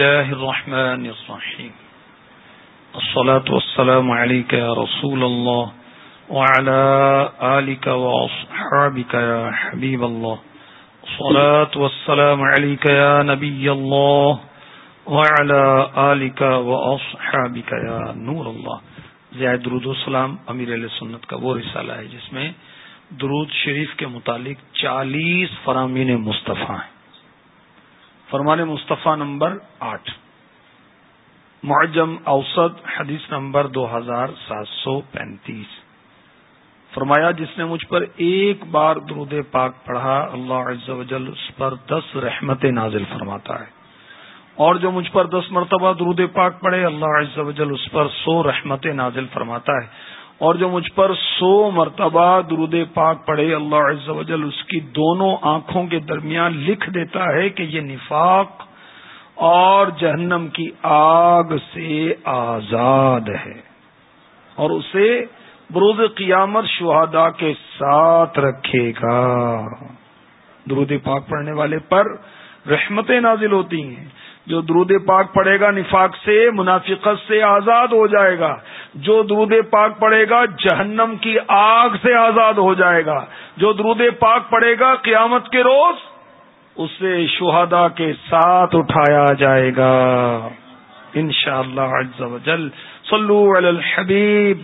الله الرحمن الرحيم. الصلاة والسلام عليك يا رسول الله وعلى آلك وأصحابك يا حبيب الله. الصلاة والسلام عليك يا نبي الله وعلى آلك وأصحابك يا نور الله. زیاد درود السلام امیر علیہ سنت کا وہ رسالہ ہے جس میں درود شریف کے متعلق چالیس فرامین مصطفیٰ ہیں۔ فرمان مصطفیٰ نمبر آٹھ۔ معجم اوسط، حدیث نمبر دو ہزار سات سو پینتیس۔ فرمایا، جس نے مجھ پر ایک بار درود پاک پڑھا، اللہ عز و جل اس پر دس رحمت نازل فرماتا ہے۔ اور جو مجھ پر دس مرتبہ درود پاک پڑھے، اللہ عز و جل اس پر سو رحمت نازل فرماتا ہے۔ اور جو مجھ پر سو مرتبہ درود پاک پڑھے، اللہ عز و جل اس کی دونوں آنکھوں کے درمیان لکھ دیتا ہے کہ یہ نفاق اور جہنم کی آگ سے آزاد ہے۔ اور اسے بروز قیامت شہدا کے ساتھ رکھے گا۔ درود پاک پڑھنے والے پر رحمتیں نازل ہوتی ہیں۔ جو درود پاک پڑے گا نفاق سے، منافقت سے آزاد ہو جائے گا۔ جو درود پاک پڑے گا، جہنم کی آگ سے آزاد ہو جائے گا۔ جو درود پاک پڑے گا، قیامت کے روز اسے شہدا کے ساتھ اٹھایا جائے گا۔ ان شاء اللہ صلو علی الحبیب۔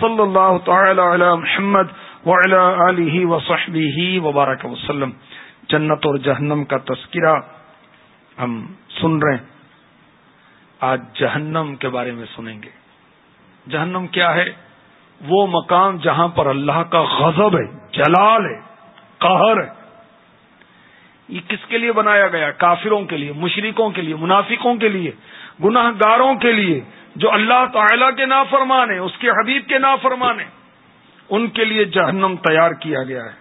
صلی اللہ تعالی علی محمد وعلی وصحبہ وبارک وسلم۔ جنت اور جہنم کا تذکرہ ہم سن رہے ہیں۔ آج جہنم کے بارے میں سنیں گے۔ جہنم کیا ہے؟ وہ مقام جہاں پر اللہ کا غضب ہے، جلال ہے، قہر ہے۔ یہ کس کے لیے بنایا گیا؟ کافروں کے لیے، مشرکوں کے لیے، منافقوں کے لیے گناہ گاروں کے لیے، جو اللہ تعالی کے نافرمان ہیں، اس کے حبیب کے نافرمان ہیں۔ ان کے لیے جہنم تیار کیا گیا ہے۔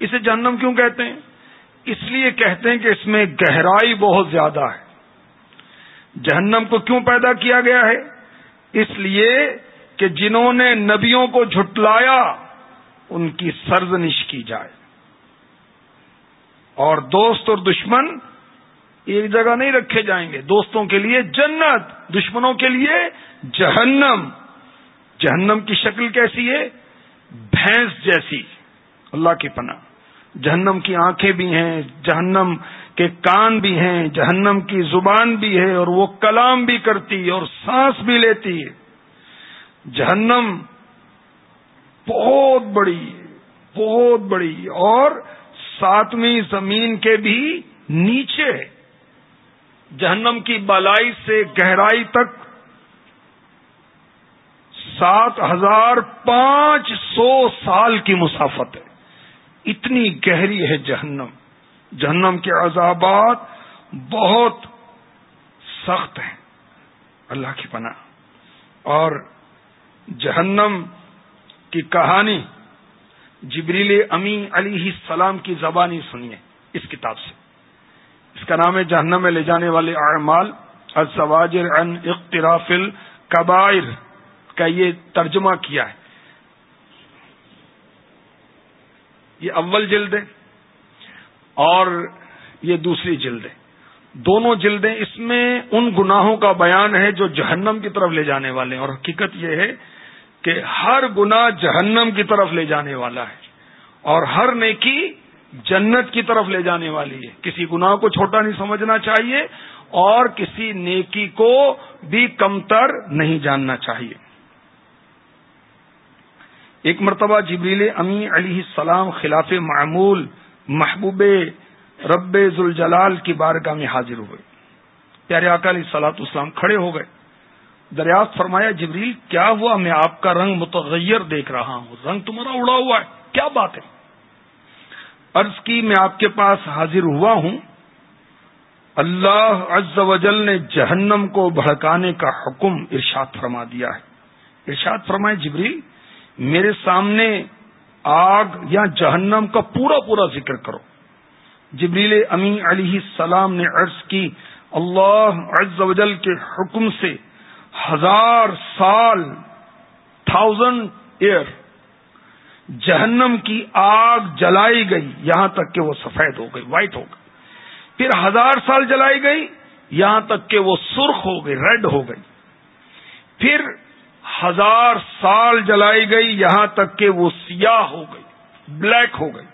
اسے جہنم کیوں کہتے ہیں؟ اس لیے کہتے ہیں کہ اس میں گہرائی بہت زیادہ ہے۔ جہنم کو کیوں پیدا کیا گیا ہے؟ اس لیے کہ جنہوں نے نبیوں کو جھٹلایا، ان کی سرزنش کی جائے۔ اور دوست اور دشمن ایک جگہ نہیں رکھے جائیں گے۔ دوستوں کے لیے جنت، دشمنوں کے لیے جہنم۔ جہنم کی شکل کیسی ہے؟ بھینس جیسی۔ اللہ کی پناہ۔ جہنم کی آنکھیں بھی ہیں، جہنم کے کان بھی ہیں، جہنم کی زبان بھی ہے اور وہ کلام بھی کرتی ہے اور سانس بھی لیتی ہے۔ جہنم بہت بڑی بہت بڑی اور ساتویں زمین کے بھی نیچے ہے۔ جہنم کی بالائی سے گہرائی تک سات ہزار پانچ سو سال کی مسافت ہے۔ اتنی گہری ہے جہنم۔ جہنم کے عذابات بہت سخت ہیں۔ اللہ کی پناہ۔ اور جہنم کی کہانی جبریل امی علی السلام کی زبانی سنیے اس کتاب سے۔ اس کا نام ہے جہنم میں لے جانے والے اعمال۔ الزواجر ان اقتراف القبائر کا یہ ترجمہ کیا ہے۔ یہ اول جلد ہے۔ اور یہ دوسری جلد ہے دونوں جلدیں اس میں ان گناہوں کا بیان ہے جو جہنم کی طرف لے جانے والے ہیں۔ اور حقیقت یہ ہے کہ ہر گنا جہنم کی طرف لے جانے والا ہے۔ اور ہر نیکی جنت کی طرف لے جانے والی ہے۔ کسی گناہ کو چھوٹا نہیں سمجھنا چاہیے اور کسی نیکی کو بھی کمتر نہیں جاننا چاہیے۔ ایک مرتبہ جبریل امی علیہ السلام خلاف معمول محبوب رب ذوالجلال کی بارگاہ میں حاضر ہوئے۔ پیارے علیہ سلاط اسلام کھڑے ہو گئے۔ دریافت فرمایا، جبریل، کیا ہوا؟ میں آپ کا رنگ متغیر دیکھ رہا ہوں۔ رنگ تمہارا اڑا ہوا ہے۔ کیا بات ہے؟ عرض کی، میں آپ کے پاس حاضر ہوا ہوں۔ اللہ عز و جل نے جہنم کو بھڑکانے کا حکم ارشاد فرما دیا ہے۔ ارشاد فرمائے، جبریل، میرے سامنے آگ یا جہنم کا پورا پورا ذکر کرو۔ جبریل امی علیہ السلام نے عرض کی، اللہ عز و جل کے حکم سے ہزار سال تھاؤزینڈ ایئر جہنم کی آگ جلائی گئی، یہاں تک کہ وہ سفید ہو گئی وائٹ ہو گئی۔ پھر ہزار سال جلائی گئی، یہاں تک کہ وہ سرخ ہو گئی ریڈ ہو گئی۔ پھر ہزار سال جلائی گئی، یہاں تک کہ وہ سیاہ ہو گئی، بلیک ہو گئی۔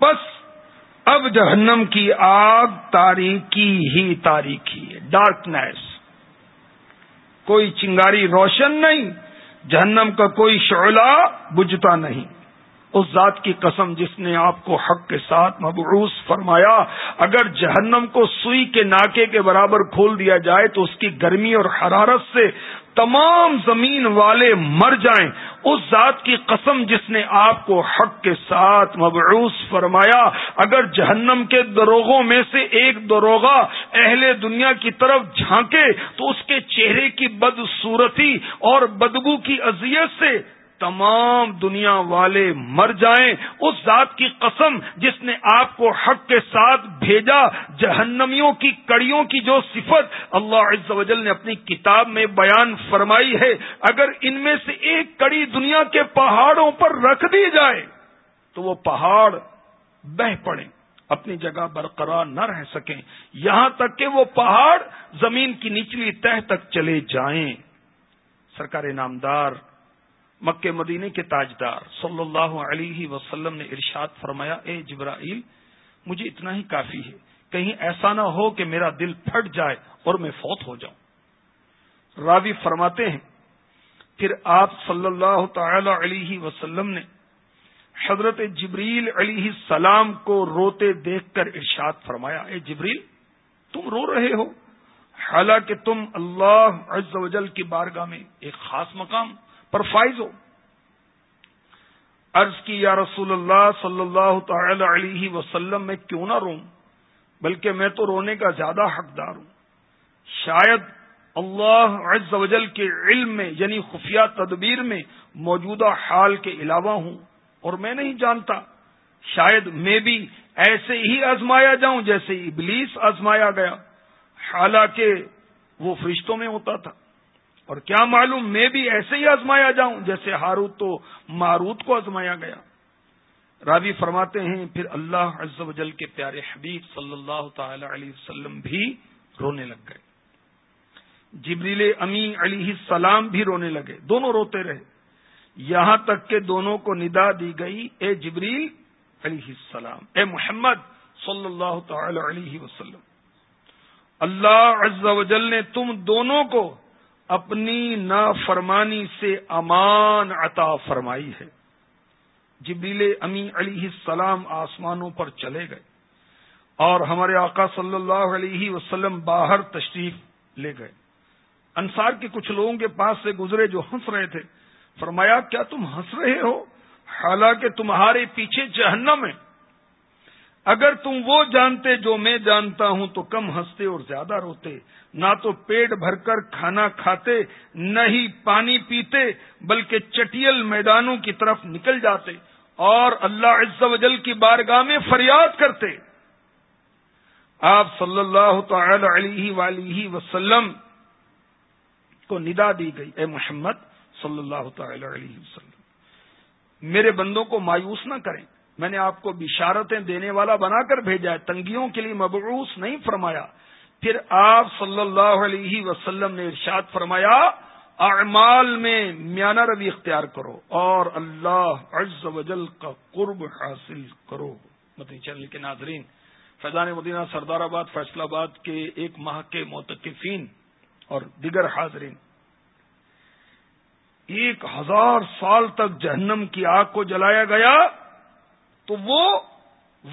بس اب جہنم کی آگ تاریخی ہی تاریخی ہے ڈارکنیس کوئی چنگاری روشن نہیں، جہنم کا کوئی شعلہ بجھتا نہیں۔ اس ذات کی قسم جس نے آپ کو حق کے ساتھ مبعوث فرمایا، اگر جہنم کو سوئی کے ناکے کے برابر کھول دیا جائے تو اس کی گرمی اور حرارت سے تمام زمین والے مر جائیں۔ اس ذات کی قسم جس نے آپ کو حق کے ساتھ مبعوث فرمایا۔ اگر جہنم کے دروغوں میں سے ایک دروغہ اہل دنیا کی طرف جھانکے، تو اس کے چہرے کی بدصورتی اور بدبو کی اذیت سے تمام دنیا والے مر جائیں، اس ذات کی قسم جس نے آپ کو حق کے ساتھ بھیجا، جہنمیوں کی کڑیوں کی جو صفت اللہ عز و جل نے اپنی کتاب میں بیان فرمائی ہے، اگر ان میں سے ایک کڑی دنیا کے پہاڑوں پر رکھ دی جائے، تو وہ پہاڑ بہ پڑیں، اپنی جگہ برقرار نہ رہ سکیں۔ یہاں تک کہ وہ پہاڑ زمین کی نچلی تہ تک چلے جائیں۔ سرکار نامدار مکہ مدینے کے تاجدار صلی اللہ علیہ وسلم نے ارشاد فرمایا، اے جبرائیل، مجھے اتنا ہی کافی ہے۔ کہیں ایسا نہ ہو کہ میرا دل پھٹ جائے اور میں فوت ہو جاؤں۔ راوی فرماتے ہیں، پھر آپ صلی اللہ تعالی علیہ وسلم نے حضرت جبریل علیہ السلام کو روتے دیکھ کر ارشاد فرمایا، اے جبریل، تم رو رہے ہو۔ حالانکہ تم اللہ عز و جل کی بارگاہ میں ایک خاص مقام پر فائز ہو۔ عرض کی، یا رسول اللہ صلی اللہ تعالی علیہ وسلم، میں کیوں نہ رو بلکہ میں تو رونے کا زیادہ حقدار ہوں۔ شاید اللہ عز و جل کے علم میں یعنی خفیہ تدبیر میں، موجودہ حال کے علاوہ ہوں، اور میں نہیں جانتا۔ شاید میں بھی ایسے ہی آزمایا جاؤں جیسے ابلیس آزمایا گیا، حالانکہ وہ فرشتوں میں ہوتا تھا۔ اور کیا معلوم میں بھی ایسے ہی آزمایا جاؤں جیسے ہاروت تو ماروت کو آزمایا گیا۔ راوی فرماتے ہیں، پھر اللہ عز و جل کے پیارے حبیب صلی اللہ تعالی علیہ وسلم بھی رونے لگ گئے۔ جبریل امین علیہ السلام بھی رونے لگے۔ دونوں روتے رہے۔ یہاں تک کہ دونوں کو ندا دی گئی، اے جبریل علیہ السلام، اے محمد صلی اللہ تعالی علیہ وسلم۔ اللہ عز و جل نے تم دونوں کو اپنی نافرمانی سے امان عطا فرمائی ہے۔ جبریل امی علیہ السلام آسمانوں پر چلے گئے اور ہمارے آقا صلی اللہ علیہ وسلم باہر تشریف لے گئے۔ انصار کے کچھ لوگوں کے پاس سے گزرے جو ہنس رہے تھے، فرمایا، کیا تم ہنس رہے ہو؟ حالانکہ تمہارے پیچھے جہنم ہے۔ اگر تم وہ جانتے جو میں جانتا ہوں، تو کم ہنستے اور زیادہ روتے۔ نہ تو پیٹ بھر کر کھانا کھاتے، نہ ہی پانی پیتے، بلکہ چٹیل میدانوں کی طرف نکل جاتے۔ اور اللہ عز و جل کی بارگاہ میں فریاد کرتے۔ آپ صلی اللہ تعالی علیہ ولیہ وسلم کو ندا دی گئی۔ اے محمد صلی اللہ تعالی علیہ وسلم، میرے بندوں کو مایوس نہ کریں۔ میں نے آپ کو بشارتیں دینے والا بنا کر بھیجا ہے، تنگیوں کے لیے مبعوث نہیں فرمایا۔ پھر آپ صلی اللہ علیہ وسلم نے ارشاد فرمایا، اعمال میں میانہ روی اختیار کرو اور اللہ عز و جل کا قرب حاصل کرو۔ مدنی چینل کے ناظرین، فیضان مدینہ، سردار آباد فیصلہ آباد کے ایک ماہ کے موتقفین اور دیگر حاضرین۔ ایک ہزار سال تک جہنم کی آگ کو جلایا گیا۔ تو وہ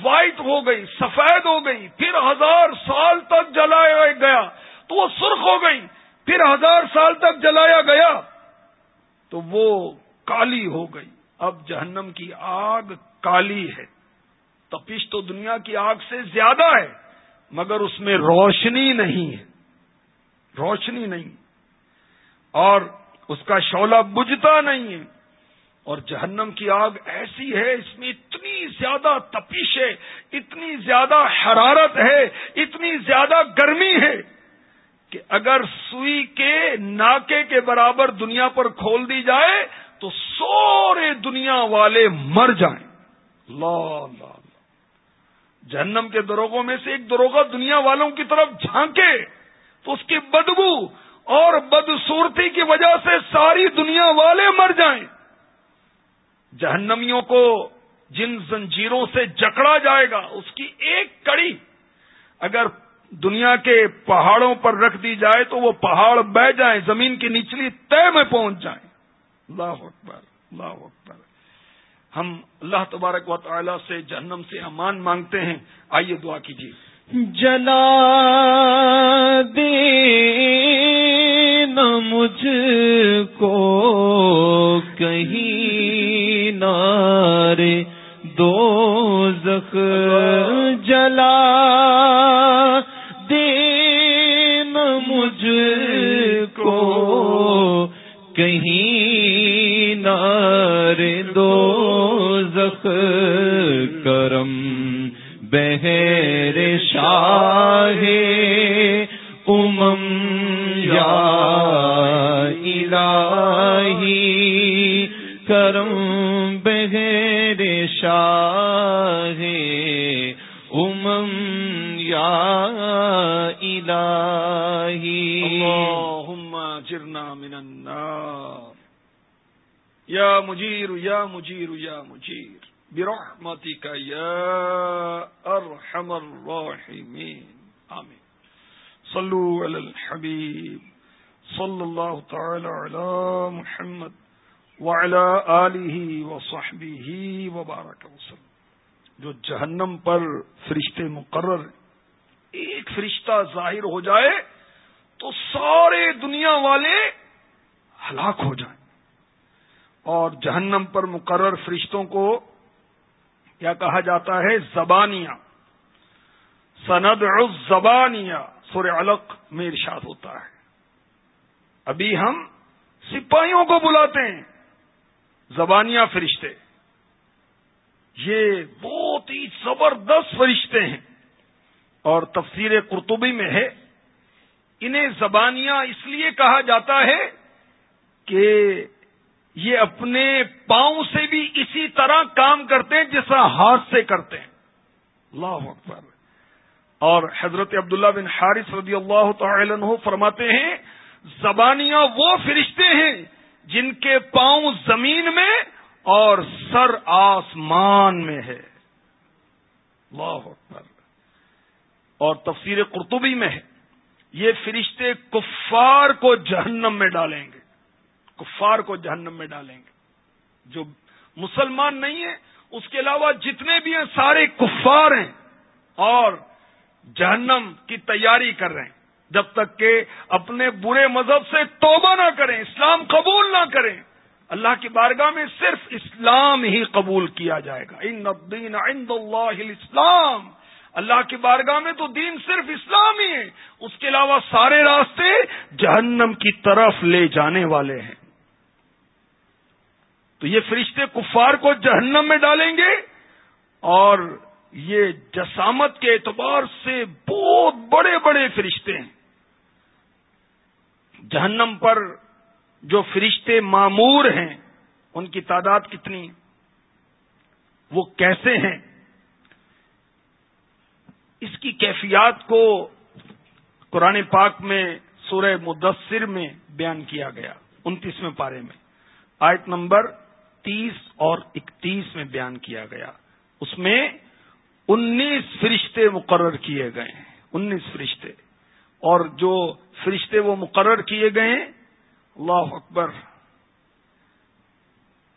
وائٹ ہو گئی، سفید ہو گئی، پھر ہزار سال تک جلایا گیا، تو وہ سرخ ہو گئی، پھر ہزار سال تک جلایا گیا، تو وہ کالی ہو گئی۔ اب جہنم کی آگ کالی ہے۔ تپش تو دنیا کی آگ سے زیادہ ہے، مگر اس میں روشنی نہیں ہے۔ روشنی نہیں۔ اور اس کا شولہ بجھتا نہیں ہے۔ اور جہنم کی آگ ایسی ہے، اس میں اتنی زیادہ تپش ہے، اتنی زیادہ حرارت ہے، اتنی زیادہ گرمی ہے کہ اگر سوئی کے ناکے کے برابر دنیا پر کھول دی جائے تو سورے دنیا والے مر جائیں۔ لا لا جہنم کے دروگوں میں سے ایک دروگا دنیا والوں کی طرف جھانکے تو اس کی بدبو اور بدسورتی کی وجہ سے ساری دنیا والے مر جائیں۔ جہنمیوں کو جن زنجیروں سے جکڑا جائے گا، اس کی ایک کڑی اگر دنیا کے پہاڑوں پر رکھ دی جائے تو وہ پہاڑ بہ جائیں، زمین کی نچلی طے میں پہنچ جائیں۔ اللہ اکبر اللہ اکبر۔ ہم اللہ تبارک و تعالی سے جہنم سے امان مانگتے ہیں۔ آئیے دعا کیجیے۔ جلا دے مجھ کو کہیں۔ نارے دو زخ جلا دین مجھ کو کہیں نار دو زخ کرم بہر شاہ شاہ امم یا الہی اللہم جرنا من النار یا مجیر یا مجیر یا مجیر برحمتك يا ارحم الراحمين آمين صلوا على الحبيب صلى الله تعالى على محمد وعلى آله وصحبه وبارك وسلم۔ جو جہنم پر فرشتے مقرر ایک فرشتہ ظاہر ہو جائے تو سارے دنیا والے ہلاک ہو جائیں۔ اور جہنم پر مقرر فرشتوں کو کیا کہا جاتا ہے؟ زبانیاں۔ سند زبانیاں سور علق میں ارشاد ہوتا ہے۔ ابھی ہم سپاہیوں کو بلاتے ہیں۔ زبانیاں فرشتے۔ یہ بہت ہی زبردست فرشتے ہیں۔ اور تفسیر قرطبی میں ہے۔ انہیں زبانیاں اس لیے کہا جاتا ہے کہ یہ اپنے پاؤں سے بھی اسی طرح کام کرتے ہیں جیسا ہاتھ سے کرتے ہیں۔ اللہ اکبر۔ اور حضرت عبداللہ بن حارث رضی اللہ تعالی عنہ فرماتے ہیں، زبانیاں وہ فرشتے ہیں جن کے پاؤں زمین میں اور سر آسمان میں ہے۔ اللہ اکبر۔ اور تفسیر قرطبی میں ہے۔ یہ فرشتے کفار کو جہنم میں ڈالیں گے۔ کفار کو جہنم میں ڈالیں گے۔ جو مسلمان نہیں ہے اس کے علاوہ جتنے بھی ہیں، سارے کفار ہیں اور جہنم کی تیاری کر رہے ہیں۔ جب تک کہ اپنے برے مذہب سے توبہ نہ کریں، اسلام قبول نہ کریں، اللہ کی بارگاہ میں صرف اسلام ہی قبول کیا جائے گا۔ ان الدین عند اللہ اسلام اللہ کی بارگاہ میں تو دین صرف اسلام ہی ہے۔ اس کے علاوہ سارے راستے جہنم کی طرف لے جانے والے ہیں۔ تو یہ فرشتے کفار کو جہنم میں ڈالیں گے اور یہ جسامت کے اعتبار سے بہت بڑے بڑے فرشتے ہیں۔ جہنم پر جو فرشتے معمور ہیں، ان کی تعداد کتنی وہ کیسے ہیں؟ اس کی کیفیات کو قرآن پاک میں سورہ مدثر میں بیان کیا گیا، انتیسویں پارے میں۔ آیت نمبر تیس اور اکتیس میں بیان کیا گیا۔ اس میں انیس فرشتے مقرر کیے گئے ہیں، انیس فرشتے۔ اور جو فرشتے وہ مقرر کیے گئے ہیں، اللہ اکبر،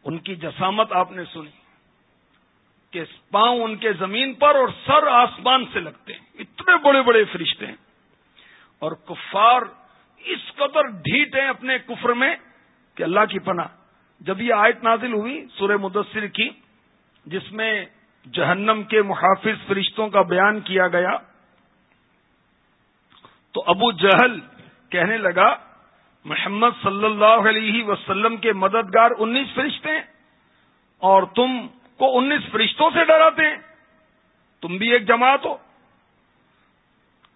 ان کی جسامت آپ نے سنی، کہ پاؤں ان کے زمین پر اور سر آسمان سے لگتے ہیں۔ اتنے بڑے بڑے فرشتے ہیں۔ اور کفار اس قدر ڈھیٹ ہیں اپنے کفر میں کہ اللہ کی پناہ۔ جب یہ آیت نازل ہوئی سورہ مدثر کی، جس میں جہنم کے محافظ فرشتوں کا بیان کیا گیا تو ابو جہل کہنے لگا، محمد صلی اللہ علیہ وسلم کے مددگار انیس فرشتے ہیں اور تم کو انیس فرشتوں سے ڈراتے ہیں۔ تم بھی ایک جماعت ہو۔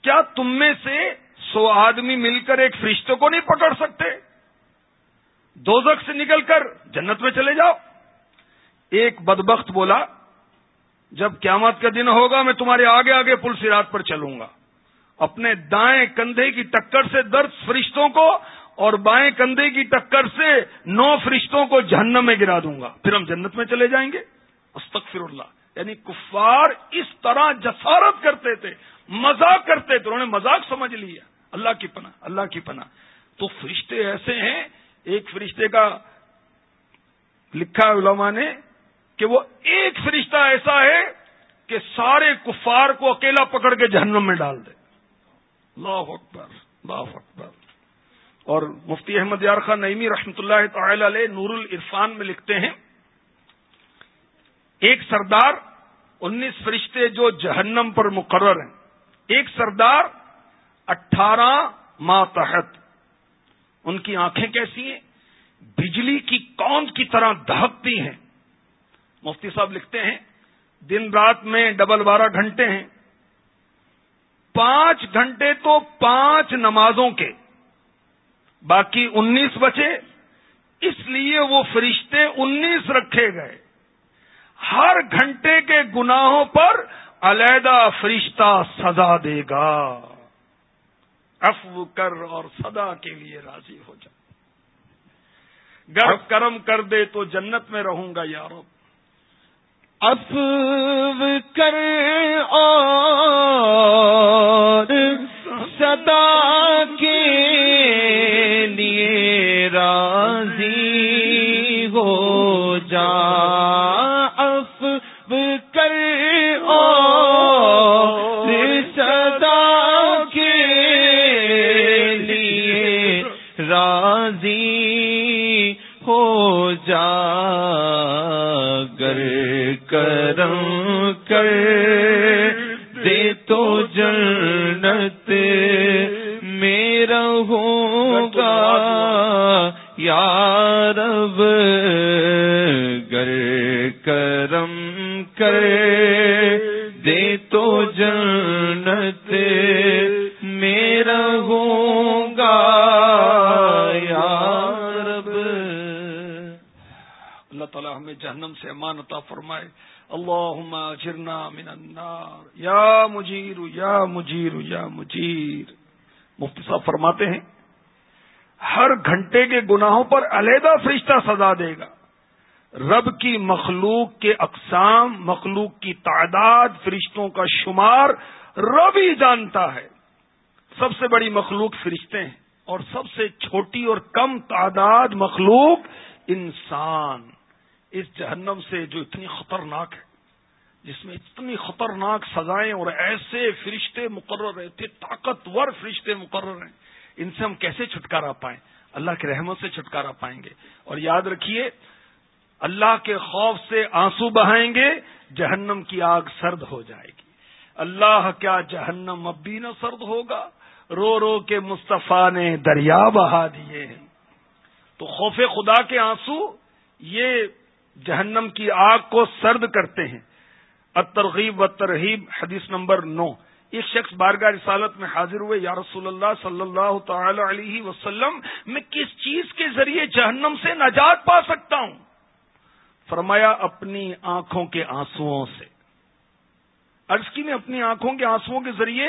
کیا تم میں سے سو آدمی مل کر ایک فرشتے کو نہیں پکڑ سکتے؟ دوزخ سے نکل کر جنت میں چلے جاؤ۔ ایک بدبخت بولا، جب قیامت کا دن ہوگا، میں تمہارے آگے آگے پل سرات پر چلوں گا۔ اپنے دائیں کندھے کی ٹکر سے درد فرشتوں کو اور بائیں کندھے کی ٹکر سے نو فرشتوں کو جہنم میں گرا دوں گا۔ پھر ہم جنت میں چلے جائیں گے؟ استغفر اللہ۔ یعنی کفار اس طرح جسارت کرتے تھے، مذاق کرتے تھے۔ انہوں نے مذاق سمجھ لیا اللہ کی پناہ، اللہ کی پناہ۔ تو فرشتے ایسے ہیں، ایک فرشتے کا لکھا علماء نے کہ وہ ایک فرشتہ ایسا ہے کہ سارے کفار کو اکیلا پکڑ کے جہنم میں ڈال دے۔ اللہ اکبر اللہ اکبر۔ اور مفتی احمد یار خان نعیمی رحمۃ اللہ تعالی علیہ نور العرفان میں لکھتے ہیں، ایک سردار انیس فرشتے جو جہنم پر مقرر ہیں، ایک سردار اٹھارہ ماتحت ان کی آنکھیں کیسی ہیں؟ بجلی کی کون کی طرح دہکتی ہیں؟ مفتی صاحب لکھتے ہیں، دن رات میں ڈبل بارہ گھنٹے ہیں۔ پانچ گھنٹے تو پانچ نمازوں کے باقی انیس بچے اس لیے وہ فرشتے انیس رکھے گئے ہر گھنٹے کے گناہوں پر علیحدہ فرشتہ سزا دے گا افو کر اور سدا کے لیے راضی ہو جائے گر کرم کر دے تو جنت میں رہوں گا یارو افو کر اور سدا کے لیے راضی ہو جا۔ اف کر صدا کے لیے راضی ہو جا۔ گئے۔ اللہ تعالی ہمیں جہنم سے امانتا فرمائے۔ اللہم اجرنا من النار۔ یا مجیر یا مجیر یا مجیر۔ مفتی صاحب فرماتے ہیں، ہر گھنٹے کے گناہوں پر علیحدہ فرشتہ سزا دے گا۔ رب کی مخلوق کے اقسام، مخلوق کی تعداد، فرشتوں کا شمار رب ہی جانتا ہے۔ سب سے بڑی مخلوق فرشتے ہیں اور سب سے چھوٹی اور کم تعداد مخلوق انسان۔ اس جہنم سے جو اتنی خطرناک ہے، جس میں اتنی خطرناک سزائیں اور ایسے فرشتے مقرر رہتے طاقتور فرشتے مقرر ہیں ان سے ہم کیسے چھٹکارا پائیں؟ اللہ کے رحمت سے چھٹکارا پائیں گے۔ اور یاد رکھیے، اللہ کے خوف سے آنسو بہائیں گے، جہنم کی آگ سرد ہو جائے گی۔ اللہ کیا جہنم اب بھی نہ سرد ہوگا۔ رو رو کے مصطفیٰ نے دریا بہا دیے ہیں۔ تو خوف خدا کے آنسو، یہ جہنم کی آگ کو سرد کرتے ہیں۔ ترغیب و ترغیب حدیث نمبر نو۔ ایک شخص بارگاہ رسالت میں حاضر ہوئے، یا رسول اللہ صلی اللہ تعالی علیہ وسلم، میں کس چیز کے ذریعے جہنم سے نجات پا سکتا ہوں؟ فرمایا، اپنی آنکھوں کے آنسو سے۔ عرض کی میں اپنی آنکھوں کے آنسو کے ذریعے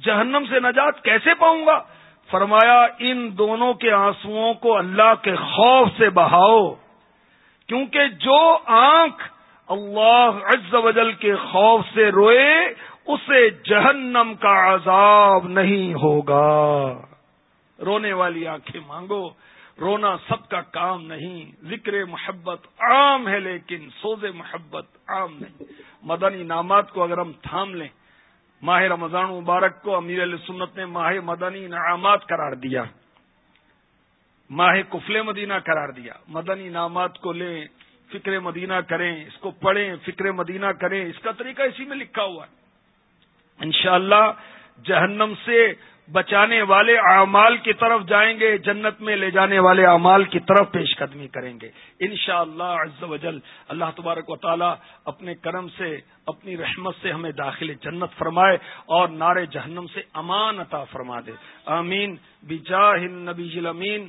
جہنم سے نجات کیسے پاؤں گا؟ فرمایا، ان دونوں کے آنسو کو اللہ کے خوف سے بہاؤ۔ کیونکہ جو آنکھ اللہ عز و جل کے خوف سے روئے، اسے جہنم کا عذاب نہیں ہوگا۔ رونے والی آنکھیں مانگو، رونا سب کا کام نہیں۔ ذکر محبت عام ہے لیکن سوز محبت عام نہیں۔ مدنی نامات کو اگر ہم تھام لیں، ماہ رمضان مبارک کو امیر علیہ سنت نے ماہ مدنی انعامات قرار دیا۔ ماہ کفل مدینہ قرار دیا۔ مدنی نامات کو لیں، فکر مدینہ کریں، اس کو پڑھیں، فکر مدینہ کریں۔ اس کا طریقہ اسی میں لکھا ہوا ہے۔ انشاءاللہ جہنم سے بچانے والے اعمال کی طرف جائیں گے، جنت میں لے جانے والے اعمال کی طرف پیش قدمی کریں گے۔ انشاءاللہ شاء اللہ اللہ تبارک و تعالی اپنے کرم سے، اپنی رحمت سے ہمیں داخل جنت فرمائے اور نار جہنم سے امان عطا فرما دے۔ آمین۔ بجاہ النبی امین